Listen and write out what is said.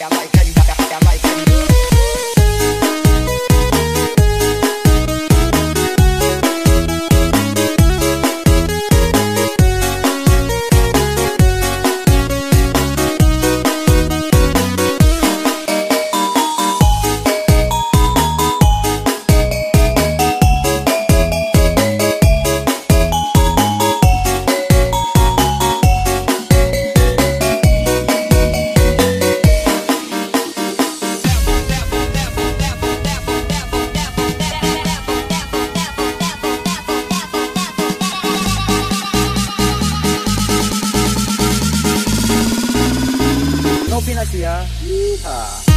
I like it. I like it. Na. Yeehaw!